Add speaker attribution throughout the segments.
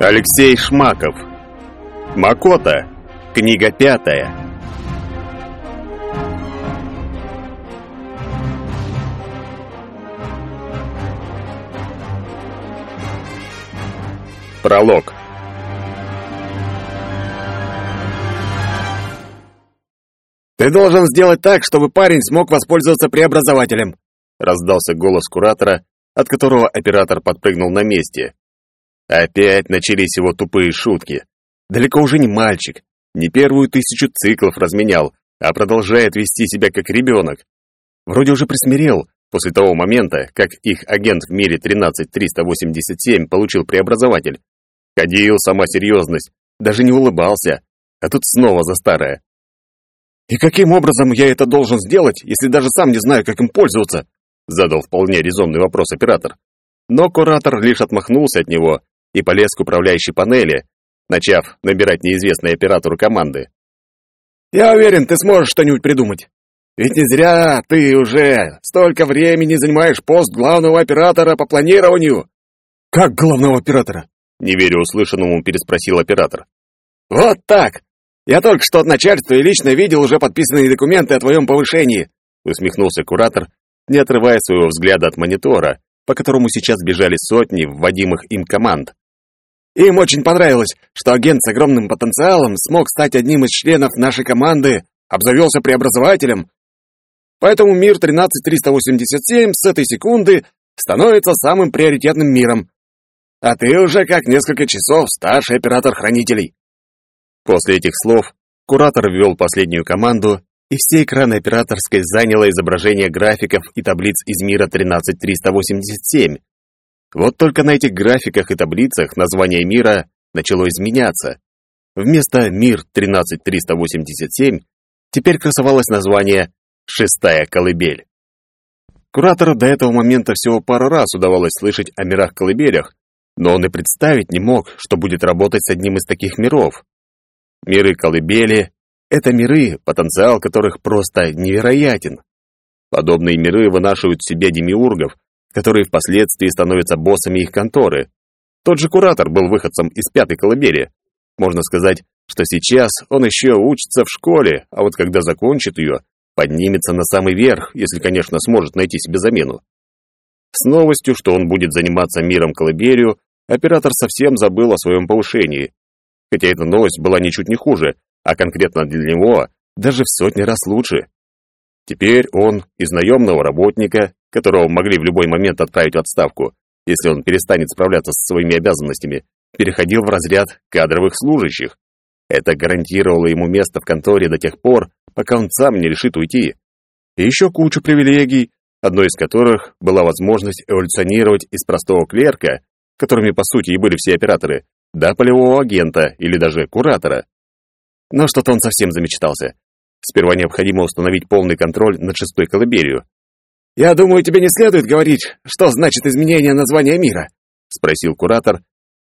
Speaker 1: Алексей Шмаков. Макота. Книга пятая. Пролог.
Speaker 2: «Ты должен сделать так, чтобы парень смог воспользоваться преобразователем», раздался голос куратора, от которого оператор подпрыгнул на месте. Опять начались его тупые шутки. Далеко уже не мальчик, не первую тысячу циклов разменял, а продолжает вести себя как ребенок. Вроде уже присмирел после того момента, как их агент в мире 13387 получил преобразователь. Ходил сама серьезность, даже не улыбался, а тут снова за старое. «И каким образом я это должен сделать, если даже сам не знаю, как им пользоваться?» задал вполне резонный вопрос оператор. Но куратор лишь отмахнулся от него и полез к управляющей панели, начав набирать неизвестной оператору команды. «Я уверен, ты сможешь что-нибудь придумать. Ведь не зря ты уже столько времени занимаешь пост главного оператора по планированию». «Как главного оператора?» Не веря услышанному, переспросил оператор. «Вот так! Я только что от начальства и лично видел уже подписанные документы о твоем повышении», усмехнулся куратор, не отрывая своего взгляда от монитора, по которому сейчас бежали сотни вводимых им команд. Им очень понравилось, что агент с огромным потенциалом смог стать одним из членов нашей команды, обзавелся преобразователем. Поэтому мир 13387 с этой секунды становится самым приоритетным миром. А ты уже как несколько часов старший оператор хранителей. После этих слов куратор ввел последнюю команду, и все экраны операторской заняло изображение графиков и таблиц из мира 13387, вот только на этих графиках и таблицах название мира начало изменяться. Вместо «Мир 13387» теперь красовалось название «Шестая колыбель». Куратору до этого момента всего пару раз удавалось слышать о мирах-колыбелях, но он и представить не мог, что будет работать с одним из таких миров. Миры-колыбели — это миры, потенциал которых просто невероятен. Подобные миры вынашивают в себе демиургов, которые впоследствии становятся боссами их конторы. Тот же куратор был выходцем из пятой колыбели. Можно сказать, что сейчас он еще учится в школе, а вот когда закончит ее, поднимется на самый верх, если, конечно, сможет найти себе замену. С новостью, что он будет заниматься миром колыбелью, оператор совсем забыл о своем повышении. Хотя эта новость была ничуть не хуже, а конкретно для него даже в сотни раз лучше. Теперь он из наемного работника которого могли в любой момент отправить в отставку, если он перестанет справляться со своими обязанностями, переходил в разряд кадровых служащих. Это гарантировало ему место в конторе до тех пор, пока он сам не решит уйти. И еще кучу привилегий, одной из которых была возможность эволюционировать из простого клерка, которыми по сути и были все операторы, до полевого агента или даже куратора. Но что-то он совсем замечтался. Сперва необходимо установить полный контроль над шестой колыбелью, «Я думаю, тебе не следует говорить, что значит изменение названия мира», — спросил куратор,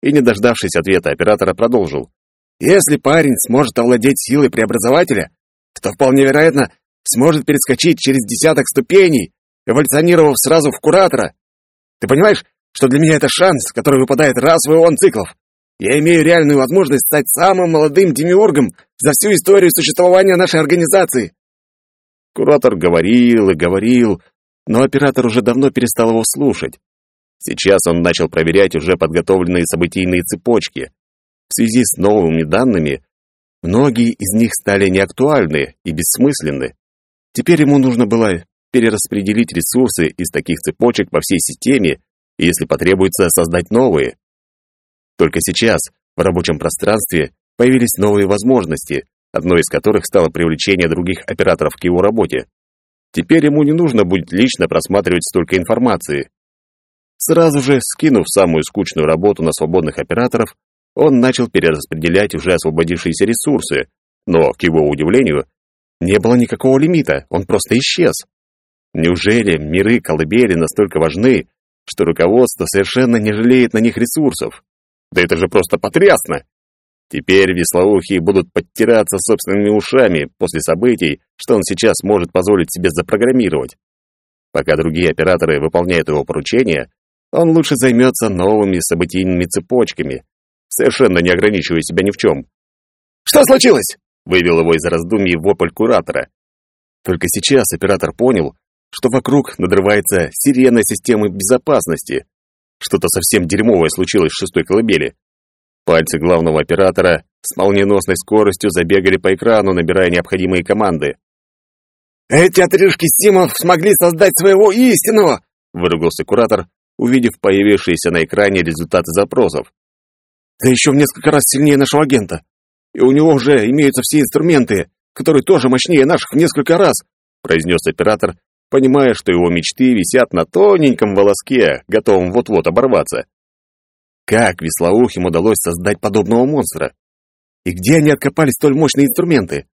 Speaker 2: и, не дождавшись ответа оператора, продолжил. «Если парень сможет овладеть силой преобразователя, то вполне вероятно сможет перескочить через десяток ступеней, эволюционировав сразу в куратора. Ты понимаешь, что для меня это шанс, который выпадает раз в ион циклов? Я имею реальную возможность стать самым молодым демиургом за всю историю существования нашей организации». Куратор говорил и говорил, но оператор уже давно перестал его слушать. Сейчас он начал проверять уже подготовленные событийные цепочки. В связи с новыми данными, многие из них стали неактуальны и бессмысленны. Теперь ему нужно было перераспределить ресурсы из таких цепочек по всей системе и, если потребуется, создать новые. Только сейчас в рабочем пространстве появились новые возможности, одной из которых стало привлечение других операторов к его работе. Теперь ему не нужно будет лично просматривать столько информации. Сразу же, скинув самую скучную работу на свободных операторов, он начал перераспределять уже освободившиеся ресурсы, но, к его удивлению, не было никакого лимита, он просто исчез. Неужели миры колыбели настолько важны, что руководство совершенно не жалеет на них ресурсов? Да это же просто потрясно! Теперь веслоухие будут подтираться собственными ушами после событий, что он сейчас может позволить себе запрограммировать. Пока другие операторы выполняют его поручения, он лучше займется новыми событийными цепочками. совершенно не ограничивая себя ни в чем.
Speaker 3: «Что случилось?»
Speaker 2: — вывел его из раздумий вопль куратора. Только сейчас оператор понял, что вокруг надрывается сирена системы безопасности. Что-то совсем дерьмовое случилось в шестой колыбели. Пальцы главного оператора с молниеносной скоростью забегали по экрану, набирая необходимые команды.
Speaker 3: «Эти отрыжки Симов смогли создать своего истинного!»
Speaker 2: — выругался куратор, увидев появившиеся на экране результаты запросов.
Speaker 3: «Да еще в несколько раз сильнее нашего агента. И у него уже имеются все инструменты, которые тоже мощнее наших в несколько раз», — произнес оператор, понимая, что его мечты висят на тоненьком волоске, готовом вот-вот оборваться. Как Веслоухим удалось создать подобного монстра? И где они откопали столь мощные инструменты?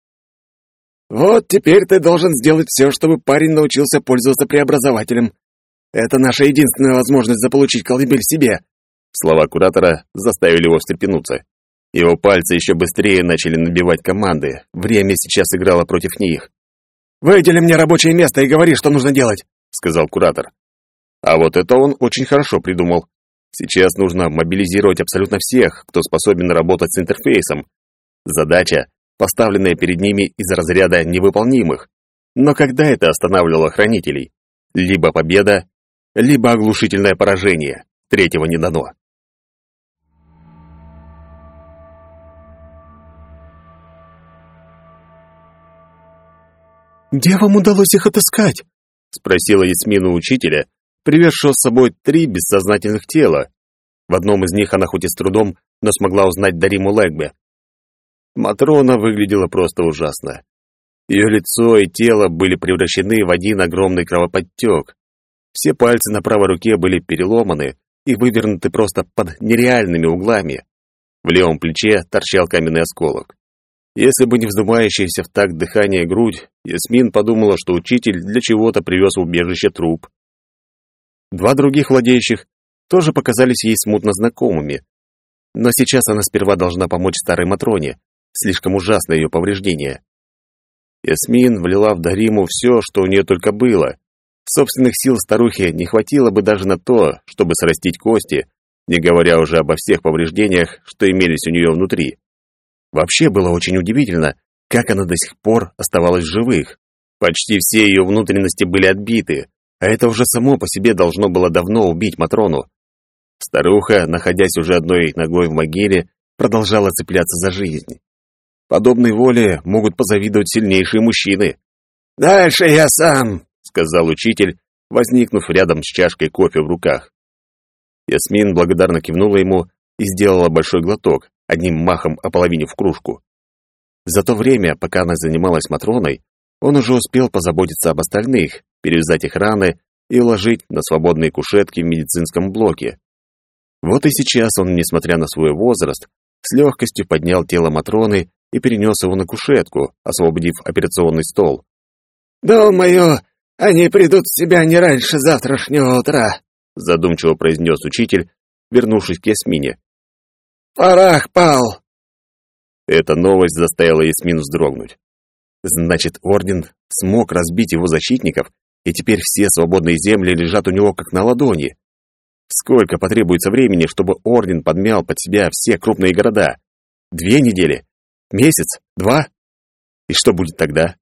Speaker 3: Вот теперь ты должен сделать все, чтобы парень научился пользоваться преобразователем. Это наша единственная возможность заполучить колыбель себе.
Speaker 2: Слова куратора заставили его встрепенуться. Его пальцы еще быстрее начали набивать команды. Время сейчас играло против них.
Speaker 3: «Выдели мне рабочее место и говори, что нужно делать», — сказал куратор.
Speaker 2: А вот это он очень хорошо придумал. Сейчас нужно мобилизировать абсолютно всех, кто способен работать с интерфейсом. Задача, поставленная перед ними из разряда невыполнимых. Но когда это останавливало хранителей? Либо победа, либо оглушительное поражение. Третьего не дано.
Speaker 3: «Где вам удалось их отыскать?»
Speaker 2: — спросила Ясмина учителя, привезшего с собой три бессознательных тела. В одном из них она хоть и с трудом, но смогла узнать Дариму Лэгбе. Матрона выглядела просто ужасно. Ее лицо и тело были превращены в один огромный кровоподтек. Все пальцы на правой руке были переломаны и вывернуты просто под нереальными углами. В левом плече торчал каменный осколок. Если бы не вздымающаяся в такт дыхание грудь, Ясмин подумала, что учитель для чего-то привез в убежище труп. Два других владеющих тоже показались ей смутно знакомыми. Но сейчас она сперва должна помочь старой Матроне. Слишком ужасно ее повреждение. Ясмин влила в Дариму все, что у нее только было. Собственных сил старухи не хватило бы даже на то, чтобы срастить кости, не говоря уже обо всех повреждениях, что имелись у нее внутри. Вообще было очень удивительно, как она до сих пор оставалась в живых. Почти все ее внутренности были отбиты, а это уже само по себе должно было давно убить Матрону. Старуха, находясь уже одной ногой в могиле, продолжала цепляться за жизнь. Подобной воле могут позавидовать сильнейшие мужчины.
Speaker 3: «Дальше я сам», —
Speaker 2: сказал учитель, возникнув рядом с чашкой кофе в руках. Ясмин благодарно кивнула ему и сделала большой глоток, одним махом ополовинив кружку. За то время, пока она занималась Матроной, он уже успел позаботиться об остальных, перевязать их раны и уложить на свободные кушетки в медицинском блоке. Вот и сейчас он, несмотря на свой возраст, с легкостью поднял тело Матроны и перенес его на кушетку, освободив операционный стол.
Speaker 3: «Думаю, они придут в себя не раньше завтрашнего утра», задумчиво произнес учитель, вернувшись к Ясмине. «Парах пал!»
Speaker 2: Эта новость заставила Ясмин вздрогнуть. Значит, Орден смог разбить его защитников, и теперь все свободные земли лежат у него как на ладони. Сколько потребуется времени, чтобы Орден подмял под себя все крупные города? Две недели? Месяц? Два? И что будет тогда?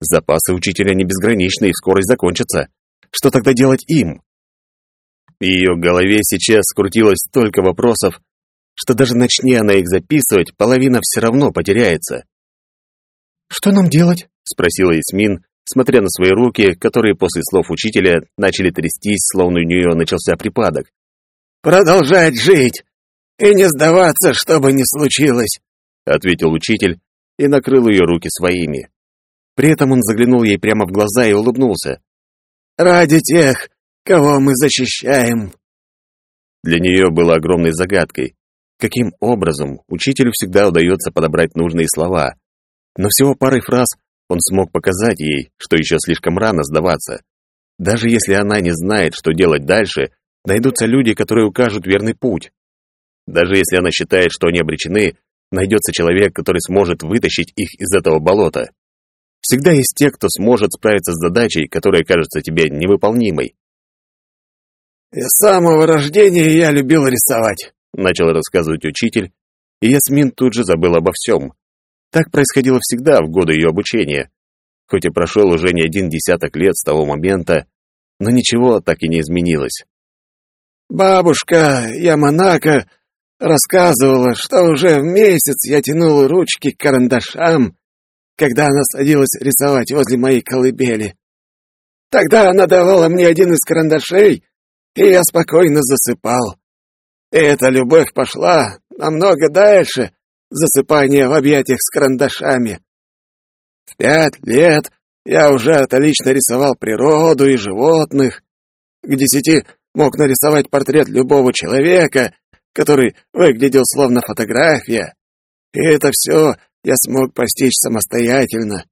Speaker 2: Запасы учителя не безграничны и вскоре закончатся. Что тогда делать им? В ее голове сейчас скрутилось столько вопросов, что даже начни она их записывать, половина все равно потеряется.
Speaker 3: «Что нам делать?»
Speaker 2: — спросила Ясмин, смотря на свои руки, которые после слов учителя начали трястись, словно у нее начался припадок.
Speaker 3: «Продолжать жить и не сдаваться, что бы ни случилось», —
Speaker 2: ответил учитель и накрыл ее руки своими. При этом он заглянул ей прямо в глаза и улыбнулся.
Speaker 3: «Ради тех, кого мы защищаем».
Speaker 2: Для нее было огромной загадкой, каким образом учителю всегда удается подобрать нужные слова. Но всего парой фраз он смог показать ей, что еще слишком рано сдаваться. Даже если она не знает, что делать дальше, найдутся люди, которые укажут верный путь. Даже если она считает, что они обречены, найдется человек, который сможет вытащить их из этого болота. Всегда есть те, кто сможет справиться с задачей, которая кажется тебе невыполнимой.
Speaker 3: «С самого рождения я любил рисовать»,
Speaker 2: начал рассказывать учитель, и Ясмин тут же забыл обо всем. Так происходило всегда в годы ее обучения. Хоть и прошел уже не один десяток лет с того момента, но ничего так и не изменилось.
Speaker 3: «Бабушка Яманака рассказывала, что уже в месяц я тянул ручки к карандашам, когда она садилась рисовать возле моей колыбели. Тогда она давала мне один из карандашей, и я спокойно засыпал. И эта любовь пошла намного дальше засыпания в объятиях с карандашами. В пять лет я уже отлично рисовал природу и животных. К десяти мог нарисовать портрет любого человека, который выглядел словно фотография. И это все я смог постичь самостоятельно.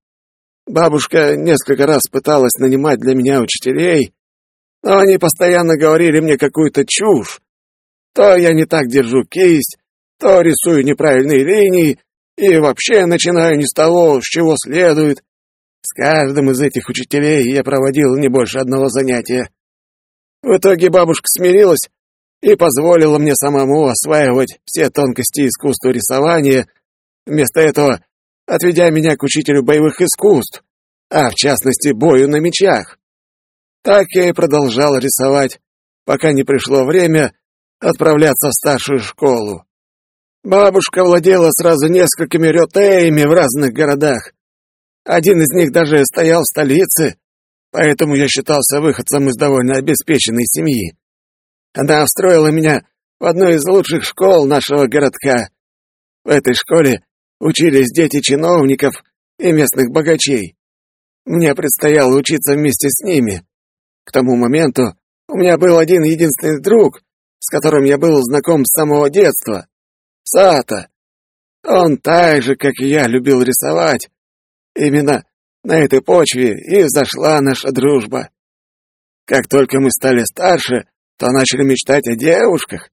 Speaker 3: Бабушка несколько раз пыталась нанимать для меня учителей, но они постоянно говорили мне какую-то чушь. То я не так держу кисть, то рисую неправильные линии, и вообще начинаю не с того, с чего следует. С каждым из этих учителей я проводил не больше одного занятия. В итоге бабушка смирилась и позволила мне самому осваивать все тонкости искусства рисования, вместо этого отведя меня к учителю боевых искусств, а в частности бою на мечах. Так я и продолжал рисовать, пока не пришло время отправляться в старшую школу. Бабушка владела сразу несколькими рётеями в разных городах. Один из них даже стоял в столице, поэтому я считался выходцем из довольно обеспеченной семьи. Она устроила меня в одну из лучших школ нашего городка. В этой школе учились дети чиновников и местных богачей. Мне предстояло учиться вместе с ними. К тому моменту у меня был один единственный друг, с которым я был знаком с самого детства. Сата. Он так же, как и я, любил рисовать. Именно на этой почве и взошла наша дружба. Как только мы стали старше, то начали мечтать о девушках.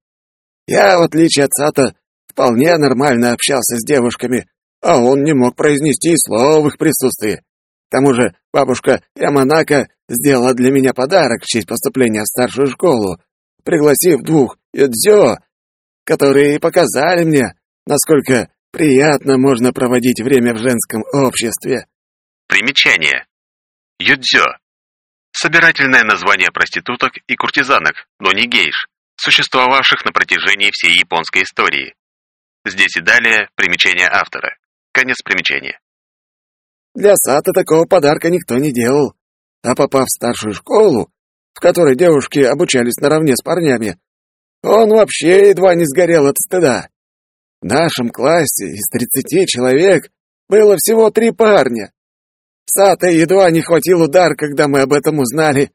Speaker 3: Я, в отличие от Сата, вполне нормально общался с девушками, а он не мог произнести слова в их присутствии. К тому же бабушка Яманака сделала для меня подарок в честь поступления в старшую школу, пригласив двух юдзё, которые показали мне, насколько приятно можно проводить время в женском обществе.
Speaker 1: Примечание. Юдзё. Собирательное название проституток и куртизанок, но не гейш, существовавших на протяжении всей японской истории. Здесь и далее примечание автора. Конец примечания.
Speaker 3: Для Сата такого подарка никто не делал. А попав в старшую школу, в которой девушки обучались наравне с парнями, он вообще едва не сгорел от стыда. В нашем классе из тридцати человек было всего три парня. Сата едва не хватил удар, когда мы об этом узнали.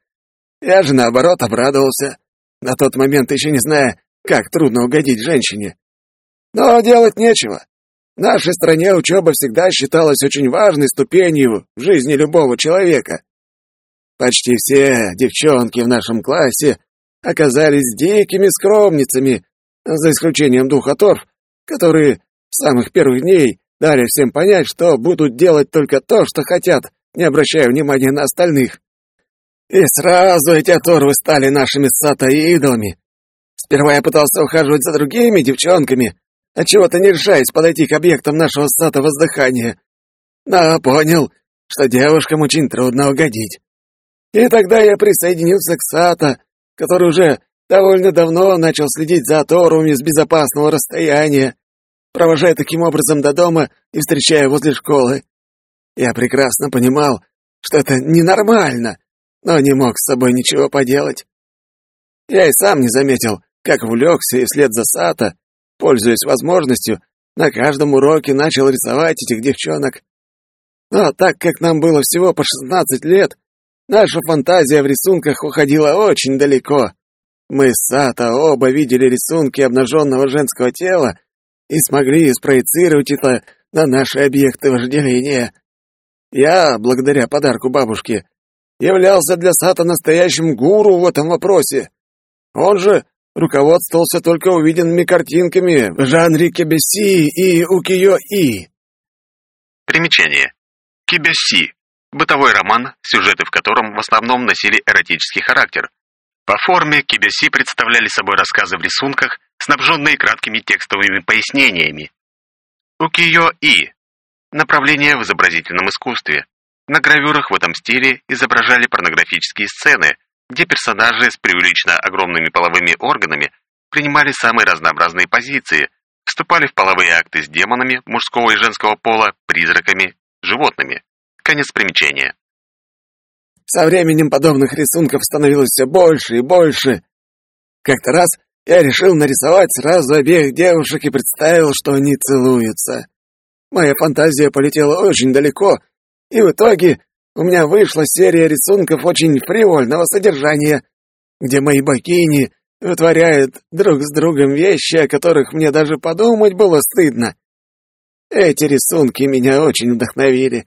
Speaker 3: Я же, наоборот, обрадовался, на тот момент еще не зная, как трудно угодить женщине. Но делать нечего. В нашей стране учеба всегда считалась очень важной ступенью в жизни любого человека. Почти все девчонки в нашем классе оказались дикими скромницами, за исключением двух оторв, которые с самых первых дней дали всем понять, что будут делать только то, что хотят, не обращая внимания на остальных. И сразу эти оторвы стали нашими сата-идолами. Сперва я пытался ухаживать за другими девчонками, отчего-то не решаясь подойти к объектам нашего сата-воздыхания. Но понял, что девушкам очень трудно угодить. И тогда я присоединился к Сата, который уже довольно давно начал следить за оторвами с безопасного расстояния, провожая таким образом до дома и встречая возле школы. Я прекрасно понимал, что это ненормально, но не мог с собой ничего поделать. Я и сам не заметил, как влекся и вслед за Сата, пользуясь возможностью, на каждом уроке начал рисовать этих девчонок. Но так как нам было всего по шестнадцать лет, Наша фантазия в рисунках уходила очень далеко. Мы с Сато оба видели рисунки обнаженного женского тела и смогли спроецировать это на наши объекты вожделения. Я, благодаря подарку бабушки, являлся для Сата настоящим гуру в этом вопросе. Он же руководствовался только увиденными картинками в жанре кебеси и укиё-и.
Speaker 1: Примечание. Кибеси Бытовой роман, сюжеты в котором в основном носили эротический характер. По форме кибеси представляли собой рассказы в рисунках, снабженные краткими текстовыми пояснениями. Укиё-и – направление в изобразительном искусстве. На гравюрах в этом стиле изображали порнографические сцены, где персонажи с преувеличенно огромными половыми органами принимали самые разнообразные позиции, вступали в половые акты с демонами мужского и женского пола, призраками, животными. Конец примечания.
Speaker 3: Со временем подобных рисунков становилось все больше и больше. Как-то раз я решил нарисовать сразу обеих девушек и представил, что они целуются. Моя фантазия полетела очень далеко, и в итоге у меня вышла серия рисунков очень фривольного содержания, где мои богини вытворяют друг с другом вещи, о которых мне даже подумать было стыдно. Эти рисунки меня очень вдохновили.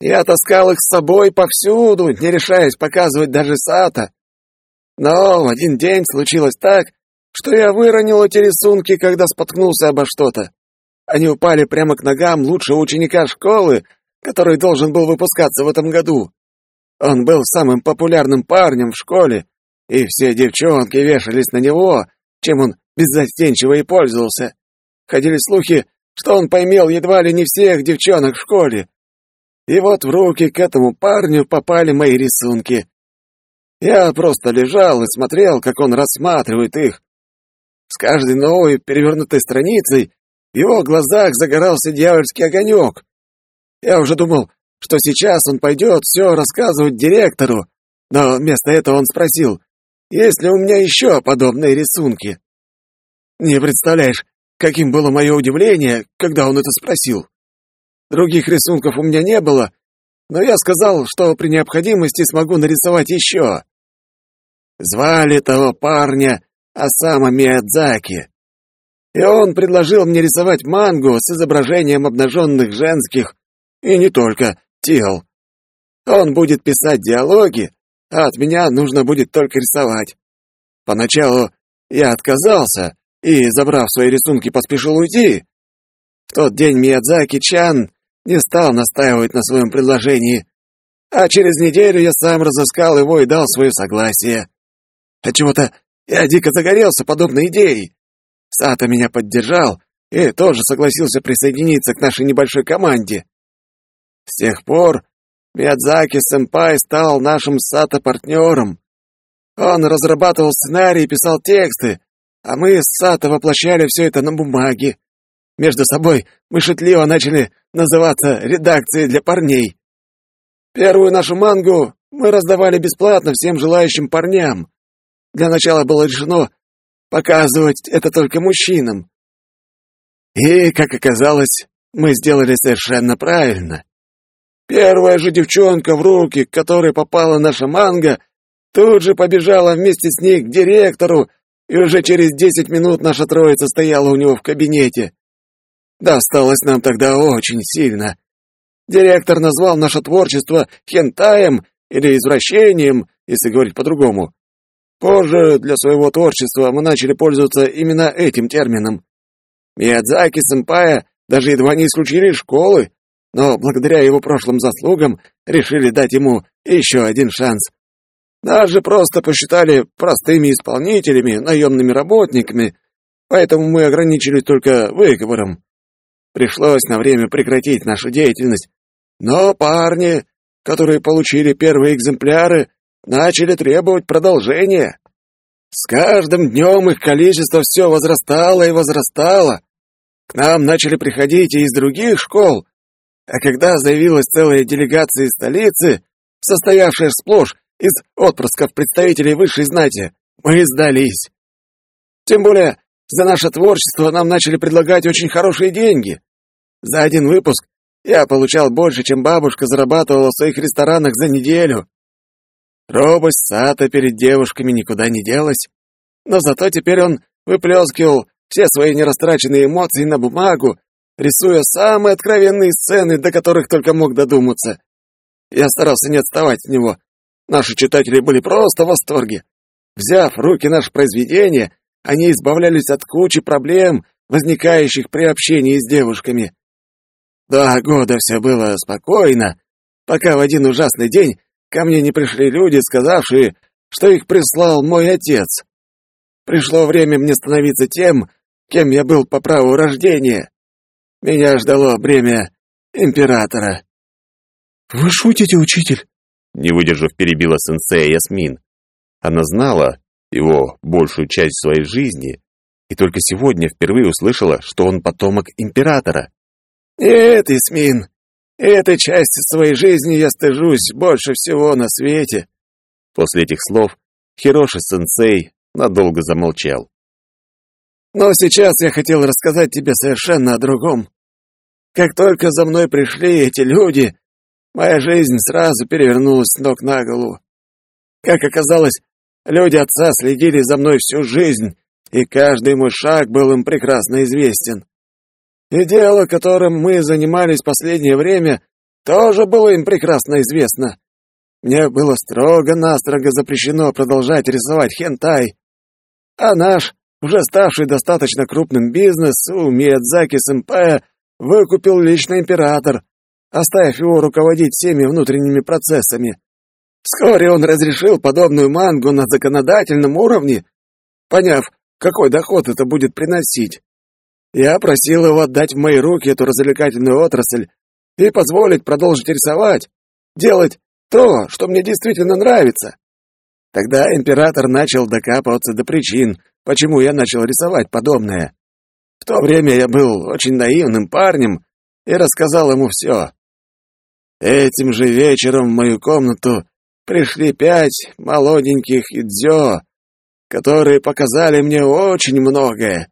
Speaker 3: Я таскал их с собой повсюду, не решаясь показывать даже Сата. Но в один день случилось так, что я выронил эти рисунки, когда споткнулся обо что-то. Они упали прямо к ногам лучшего ученика школы, который должен был выпускаться в этом году. Он был самым популярным парнем в школе, и все девчонки вешались на него, чем он беззастенчиво и пользовался. Ходили слухи, что он поймел едва ли не всех девчонок в школе. И вот в руки к этому парню попали мои рисунки. Я просто лежал и смотрел, как он рассматривает их. С каждой новой перевернутой страницей в его глазах загорался дьявольский огонек. Я уже думал, что сейчас он пойдет все рассказывать директору, но вместо этого он спросил, есть ли у меня еще подобные рисунки. Не представляешь, каким было мое удивление, когда он это спросил. Других рисунков у меня не было, но я сказал, что при необходимости смогу нарисовать еще. Звали того парня Осама Миядзаки. И он предложил мне рисовать мангу с изображением обнаженных женских, и не только, тел. Он будет писать диалоги, а от меня нужно будет только рисовать. Поначалу я отказался и, забрав свои рисунки, поспешил уйти. В тот день Миядзаки-чан не стал настаивать на своем предложении, а через неделю я сам разыскал его и дал свое согласие. Отчего-то я дико загорелся подобной идеей. Сата меня поддержал и тоже согласился присоединиться к нашей небольшой команде. С тех пор Миядзаки-сэмпай стал нашим Сато-партнером. Он разрабатывал сценарий и писал тексты, а мы с Сато воплощали все это на бумаге. Между собой мы шутливо начали называться «редакцией для парней». Первую нашу мангу мы раздавали бесплатно всем желающим парням. Для начала было решено показывать это только мужчинам. И, как оказалось, мы сделали совершенно правильно. Первая же девчонка, в руки к которой попала наша манга, тут же побежала вместе с ней к директору, и уже через десять минут наша троица стояла у него в кабинете. Досталось нам тогда очень сильно. Директор назвал наше творчество хентаем или извращением, если говорить по-другому. Позже для своего творчества мы начали пользоваться именно этим термином. Миядзаки-сэмпая даже едва не исключили из школы, но благодаря его прошлым заслугам решили дать ему еще один шанс. Нас же просто посчитали простыми исполнителями, наемными работниками, поэтому мы ограничились только выговором. Пришлось на время прекратить нашу деятельность, но парни, которые получили первые экземпляры, начали требовать продолжения. С каждым днем их количество все возрастало и возрастало. К нам начали приходить и из других школ, а когда заявилась целая делегация из столицы, состоявшая сплошь из отпрысков представителей высшей знати, мы сдались. Тем более, за наше творчество нам начали предлагать очень хорошие деньги. За один выпуск я получал больше, чем бабушка зарабатывала в своих ресторанах за неделю. Робость Сата перед девушками никуда не делась, но зато теперь он выплескивал все свои нерастраченные эмоции на бумагу рисуя самые откровенные сцены, до которых только мог додуматься. Я старался не отставать от него. Наши читатели были просто в восторге. Взяв в руки наше произведение, они избавлялись от кучи проблем, возникающих при общении с девушками. До года все было спокойно, пока в один ужасный день ко мне не пришли люди, сказавшие, что их прислал мой отец. пришло время мне становиться тем, кем я был по праву рождения. Меня ждало бремя императора.
Speaker 2: «Вы шутите, учитель?» Не выдержав, перебила сенсея Ясмин. Она знала его большую часть своей жизни и только сегодня впервые услышала, что он потомок императора.
Speaker 3: «Нет, Ясмин, этой части своей жизни я стыжусь больше всего на свете».
Speaker 2: После этих слов Хироши-сенсей надолго замолчал.
Speaker 3: «Но сейчас я хотел рассказать тебе совершенно о другом. Как только за мной пришли эти люди, моя жизнь сразу перевернулась с ног на голову. Как оказалось, люди отца следили за мной всю жизнь, и каждый мой шаг был им прекрасно известен. И дело, которым мы занимались последнее время, тоже было им прекрасно известно. Мне было строго-настрого запрещено продолжать рисовать хентай. А наш, уже ставший достаточно крупным бизнес, у Миядзаки-сэмпая выкупил лично император, оставив его руководить всеми внутренними процессами. Вскоре он разрешил подобную мангу на законодательном уровне, поняв, какой доход это будет приносить. Я просил его отдать в мои руки эту развлекательную отрасль и позволить продолжить рисовать, делать то, что мне действительно нравится. Тогда император начал докапываться до причин, почему я начал рисовать подобное. В то время я был очень наивным парнем и рассказал ему все. Этим же вечером в мою комнату пришли пять молоденьких идзё, которые показали мне очень многое.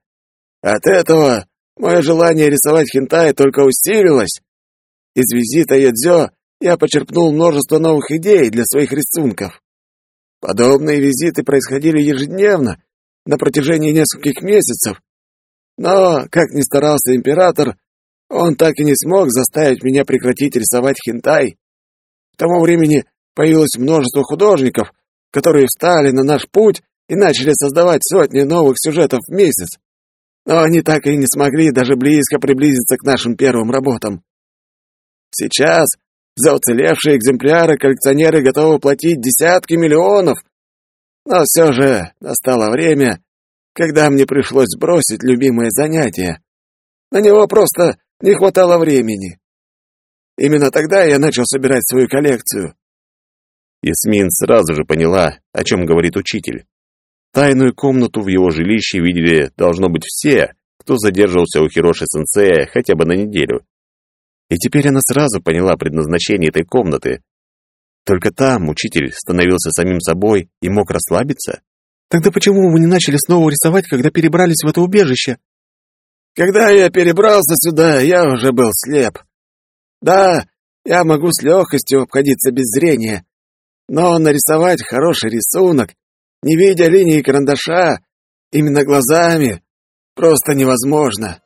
Speaker 3: От этого мое желание рисовать хентай только усилилось. Из визита Ядзё я почерпнул множество новых идей для своих рисунков. Подобные визиты происходили ежедневно, на протяжении нескольких месяцев. Но, как ни старался император, он так и не смог заставить меня прекратить рисовать хентай. К тому времени появилось множество художников, которые встали на наш путь и начали создавать сотни новых сюжетов в месяц. Но они так и не смогли даже близко приблизиться к нашим первым работам. Сейчас за уцелевшие экземпляры коллекционеры готовы платить десятки миллионов. Но все же настало время, когда мне пришлось бросить любимое занятие. На него просто не хватало времени. Именно тогда я начал собирать свою коллекцию.
Speaker 2: Ясмин сразу же поняла, о чем говорит учитель. Тайную комнату в его жилище видели, должно быть, все, кто задерживался у Хироши-сенсея хотя бы на неделю. И теперь она сразу поняла предназначение этой комнаты. Только там учитель становился самим собой и мог расслабиться. Тогда почему вы не начали снова рисовать, когда перебрались в это убежище?
Speaker 3: Когда я перебрался сюда, я уже был слеп. Да, я могу с легкостью обходиться без зрения, но нарисовать хороший рисунок, не видя линии карандаша, именно глазами, просто невозможно.